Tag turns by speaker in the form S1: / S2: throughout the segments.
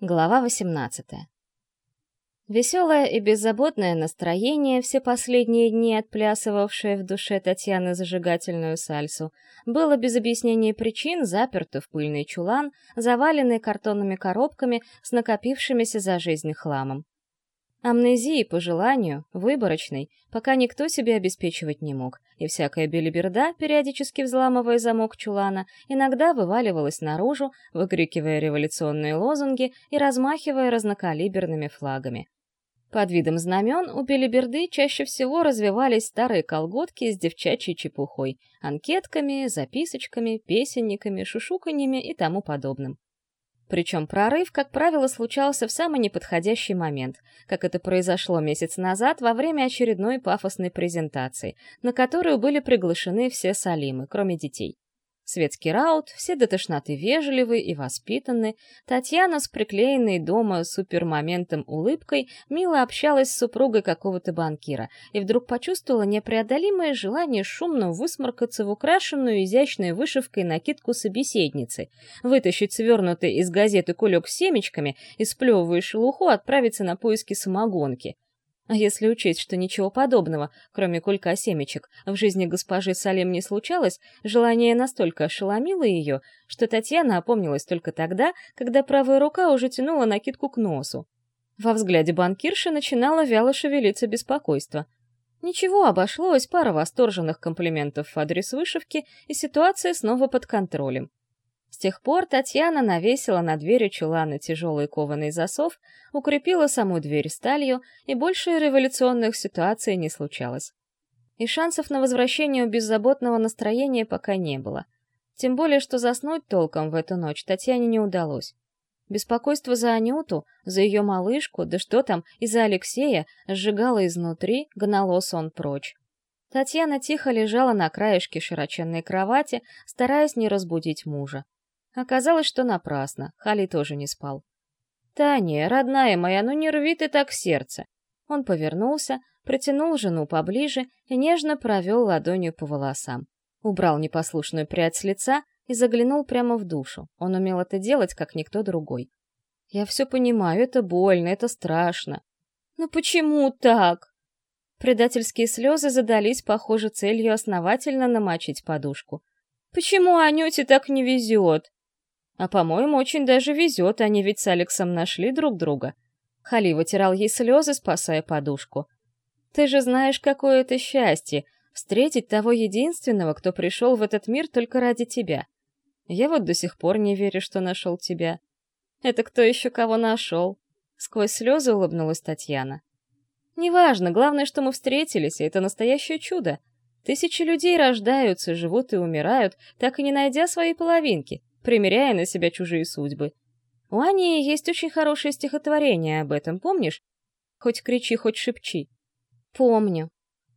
S1: Глава 18. Веселое и беззаботное настроение, все последние дни отплясывавшее в душе Татьяны зажигательную сальсу, было без объяснения причин заперто в пыльный чулан, заваленный картонными коробками с накопившимися за жизнь хламом. Амнезии по желанию, выборочной, пока никто себе обеспечивать не мог, и всякая белиберда, периодически взламывая замок чулана, иногда вываливалась наружу, выкрикивая революционные лозунги и размахивая разнокалиберными флагами. Под видом знамен у белиберды чаще всего развивались старые колготки с девчачьей чепухой, анкетками, записочками, песенниками, шушуканьями и тому подобным. Причем прорыв, как правило, случался в самый неподходящий момент, как это произошло месяц назад во время очередной пафосной презентации, на которую были приглашены все Салимы, кроме детей. Светский раут, все до тошноты вежливы и воспитаны, Татьяна с приклеенной дома супермоментом улыбкой мило общалась с супругой какого-то банкира и вдруг почувствовала непреодолимое желание шумно высморкаться в украшенную изящной вышивкой накидку собеседницы, вытащить свернутый из газеты кулек с семечками и, сплевывая шелуху, отправиться на поиски самогонки. А если учесть, что ничего подобного, кроме кулька семечек, в жизни госпожи Салем не случалось, желание настолько ошеломило ее, что Татьяна опомнилась только тогда, когда правая рука уже тянула накидку к носу. Во взгляде банкирши начинало вяло шевелиться беспокойство. Ничего, обошлось, пара восторженных комплиментов в адрес вышивки, и ситуация снова под контролем. С тех пор Татьяна навесила на двери чулана тяжелый кованый засов, укрепила саму дверь сталью, и больше революционных ситуаций не случалось. И шансов на возвращение беззаботного настроения пока не было. Тем более, что заснуть толком в эту ночь Татьяне не удалось. Беспокойство за Анюту, за ее малышку, да что там, и за Алексея сжигало изнутри, гнало сон прочь. Татьяна тихо лежала на краешке широченной кровати, стараясь не разбудить мужа. Оказалось, что напрасно, Хали тоже не спал. «Таня, родная моя, ну не рви ты так сердце!» Он повернулся, протянул жену поближе и нежно провел ладонью по волосам. Убрал непослушную прядь с лица и заглянул прямо в душу. Он умел это делать, как никто другой. «Я все понимаю, это больно, это страшно». «Но почему так?» Предательские слезы задались, похоже, целью основательно намочить подушку. «Почему Анюте так не везет?» А, по-моему, очень даже везет, они ведь с Алексом нашли друг друга. Хали вытирал ей слезы, спасая подушку. Ты же знаешь, какое это счастье — встретить того единственного, кто пришел в этот мир только ради тебя. Я вот до сих пор не верю, что нашел тебя. Это кто еще кого нашел? Сквозь слезы улыбнулась Татьяна. Неважно, главное, что мы встретились, и это настоящее чудо. Тысячи людей рождаются, живут и умирают, так и не найдя своей половинки примеряя на себя чужие судьбы. У Ани есть очень хорошее стихотворение об этом, помнишь? Хоть кричи, хоть шепчи. Помню.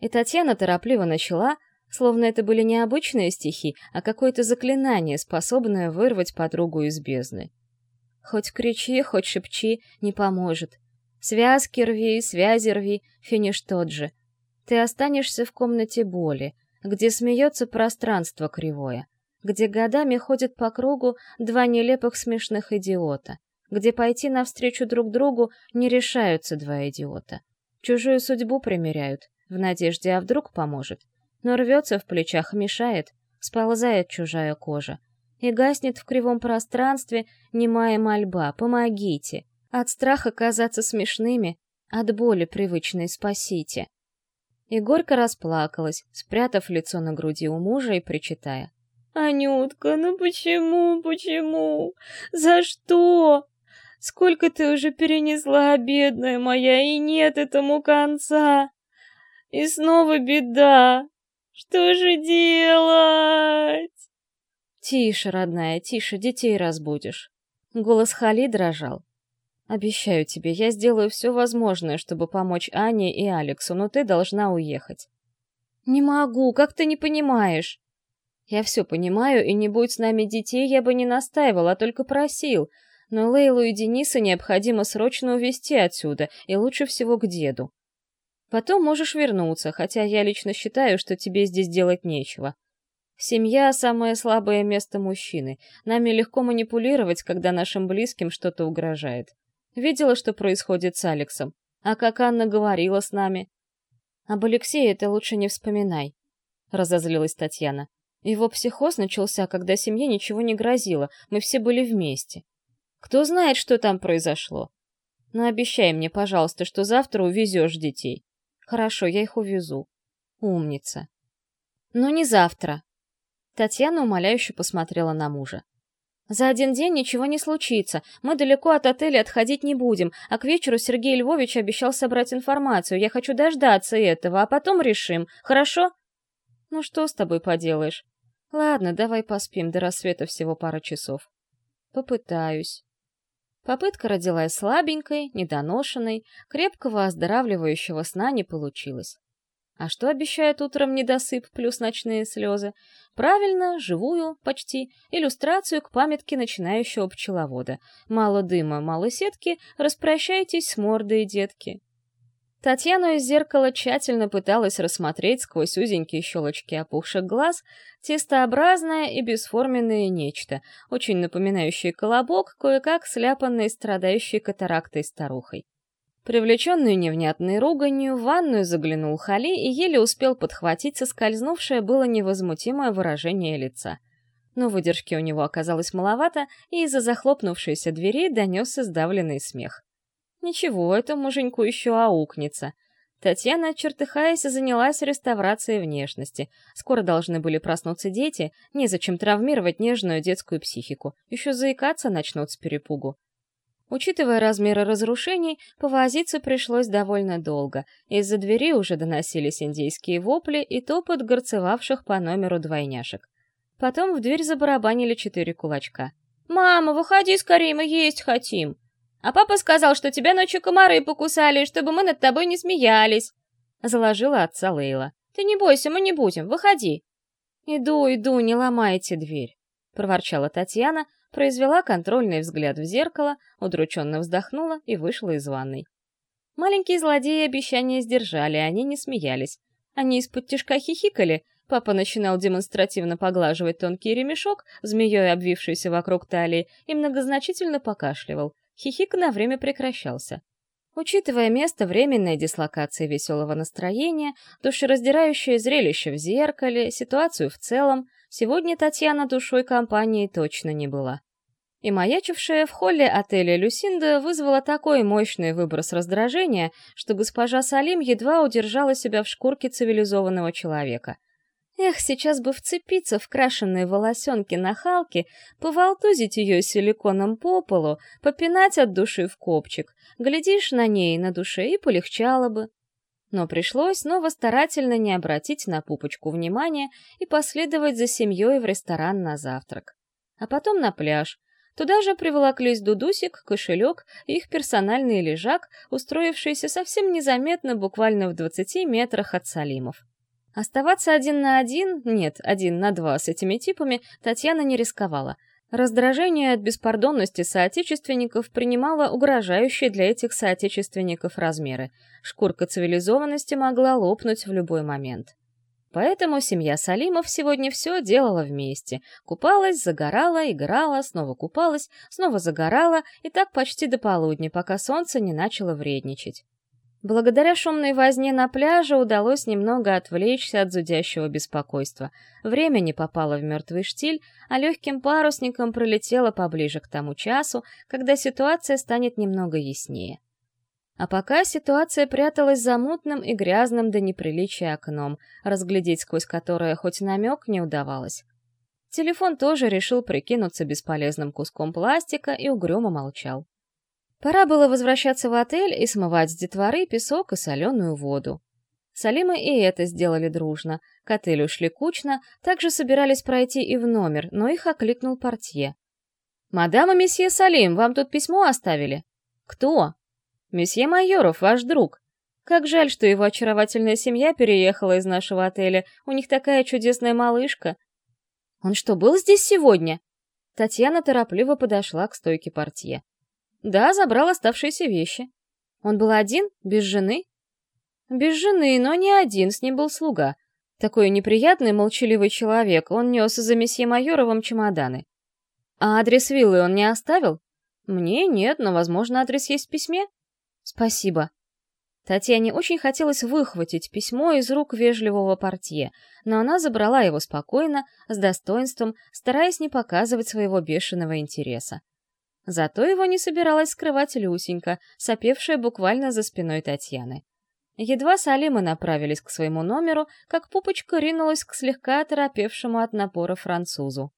S1: И Татьяна торопливо начала, словно это были не обычные стихи, а какое-то заклинание, способное вырвать подругу из бездны. Хоть кричи, хоть шепчи, не поможет. Связки рви, связи рви, финиш тот же. Ты останешься в комнате боли, где смеется пространство кривое где годами ходят по кругу два нелепых смешных идиота, где пойти навстречу друг другу не решаются два идиота. Чужую судьбу примеряют, в надежде, а вдруг поможет. Но рвется в плечах, мешает, сползает чужая кожа. И гаснет в кривом пространстве немая мольба «Помогите!» От страха казаться смешными, от боли привычной спасите. И горько расплакалась, спрятав лицо на груди у мужа и причитая. «Анютка, ну почему, почему? За что? Сколько ты уже перенесла, бедная моя, и нет этому конца? И снова беда. Что же делать?» «Тише, родная, тише, детей разбудишь». Голос Хали дрожал. «Обещаю тебе, я сделаю все возможное, чтобы помочь Ане и Алексу, но ты должна уехать». «Не могу, как ты не понимаешь?» Я все понимаю, и не будь с нами детей, я бы не настаивал, а только просил. Но Лейлу и Дениса необходимо срочно увезти отсюда, и лучше всего к деду. Потом можешь вернуться, хотя я лично считаю, что тебе здесь делать нечего. Семья — самое слабое место мужчины. Нами легко манипулировать, когда нашим близким что-то угрожает. Видела, что происходит с Алексом. А как Анна говорила с нами? Об Алексее ты лучше не вспоминай, — разозлилась Татьяна. Его психоз начался, когда семье ничего не грозило, мы все были вместе. Кто знает, что там произошло? Но обещай мне, пожалуйста, что завтра увезешь детей. Хорошо, я их увезу. Умница. Но не завтра. Татьяна умоляюще посмотрела на мужа. За один день ничего не случится. Мы далеко от отеля отходить не будем, а к вечеру Сергей Львович обещал собрать информацию. Я хочу дождаться этого, а потом решим. Хорошо? Ну что с тобой поделаешь? Ладно, давай поспим, до рассвета всего пара часов. Попытаюсь. Попытка родилась слабенькой, недоношенной, крепкого оздоравливающего сна не получилось. А что обещает утром недосып плюс ночные слезы? Правильно, живую, почти, иллюстрацию к памятке начинающего пчеловода. Мало дыма, мало сетки, распрощайтесь с мордой, детки. Татьяну из зеркала тщательно пыталась рассмотреть сквозь узенькие щелочки опухших глаз тестообразное и бесформенное нечто, очень напоминающее колобок, кое-как сляпанной страдающей катарактой старухой. Привлеченную невнятной руганью, в ванную заглянул Хали и еле успел подхватить соскользнувшее было невозмутимое выражение лица. Но выдержки у него оказалось маловато, и из-за захлопнувшейся двери донесся сдавленный смех. Ничего, это муженьку еще аукнется. Татьяна, чертыхаясь, занялась реставрацией внешности. Скоро должны были проснуться дети, незачем травмировать нежную детскую психику. Еще заикаться начнут с перепугу. Учитывая размеры разрушений, повозиться пришлось довольно долго. Из-за двери уже доносились индейские вопли и топот горцевавших по номеру двойняшек. Потом в дверь забарабанили четыре кулачка. «Мама, выходи скорее, мы есть хотим!» А папа сказал, что тебя ночью комары покусали, чтобы мы над тобой не смеялись. Заложила отца Лейла. Ты не бойся, мы не будем, выходи. Иду, иду, не ломайте дверь. Проворчала Татьяна, произвела контрольный взгляд в зеркало, удрученно вздохнула и вышла из ванной. Маленькие злодеи обещания сдержали, они не смеялись. Они из-под тишка хихикали, папа начинал демонстративно поглаживать тонкий ремешок, змеей обвившийся вокруг талии, и многозначительно покашливал. Хихик на время прекращался. Учитывая место временной дислокации веселого настроения, душераздирающее зрелище в зеркале, ситуацию в целом, сегодня Татьяна душой компании точно не была. И маячившая в холле отеля Люсинда вызвала такой мощный выброс раздражения, что госпожа Салим едва удержала себя в шкурке цивилизованного человека. Эх, сейчас бы вцепиться в крашеные волосенки на Халке, поволтузить ее силиконом по полу, попинать от души в копчик. Глядишь на ней на душе и полегчало бы. Но пришлось снова старательно не обратить на пупочку внимания и последовать за семьей в ресторан на завтрак. А потом на пляж. Туда же приволоклись Дудусик, кошелек и их персональный лежак, устроившийся совсем незаметно буквально в двадцати метрах от Салимов. Оставаться один на один, нет, один на два с этими типами Татьяна не рисковала. Раздражение от беспардонности соотечественников принимало угрожающие для этих соотечественников размеры. Шкурка цивилизованности могла лопнуть в любой момент. Поэтому семья Салимов сегодня все делала вместе. Купалась, загорала, играла, снова купалась, снова загорала, и так почти до полудня, пока солнце не начало вредничать. Благодаря шумной возне на пляже удалось немного отвлечься от зудящего беспокойства. Время не попало в мертвый штиль, а легким парусником пролетело поближе к тому часу, когда ситуация станет немного яснее. А пока ситуация пряталась за мутным и грязным до неприличия окном, разглядеть сквозь которое хоть намек не удавалось. Телефон тоже решил прикинуться бесполезным куском пластика и угрюмо молчал. Пора было возвращаться в отель и смывать с детворы песок и соленую воду. Салимы и это сделали дружно. К отелю шли кучно, также собирались пройти и в номер, но их окликнул портье. «Мадам и месье Салим, вам тут письмо оставили?» «Кто?» «Месье Майоров, ваш друг. Как жаль, что его очаровательная семья переехала из нашего отеля. У них такая чудесная малышка». «Он что, был здесь сегодня?» Татьяна торопливо подошла к стойке портье. Да, забрал оставшиеся вещи. Он был один, без жены? Без жены, но не один, с ним был слуга. Такой неприятный, молчаливый человек, он нес за месье Майоровым чемоданы. А адрес виллы он не оставил? Мне нет, но, возможно, адрес есть в письме. Спасибо. Татьяне очень хотелось выхватить письмо из рук вежливого портье, но она забрала его спокойно, с достоинством, стараясь не показывать своего бешеного интереса. Зато его не собиралась скрывать Люсенька, сопевшая буквально за спиной Татьяны. Едва Салимы направились к своему номеру, как пупочка ринулась к слегка оторопевшему от напора французу.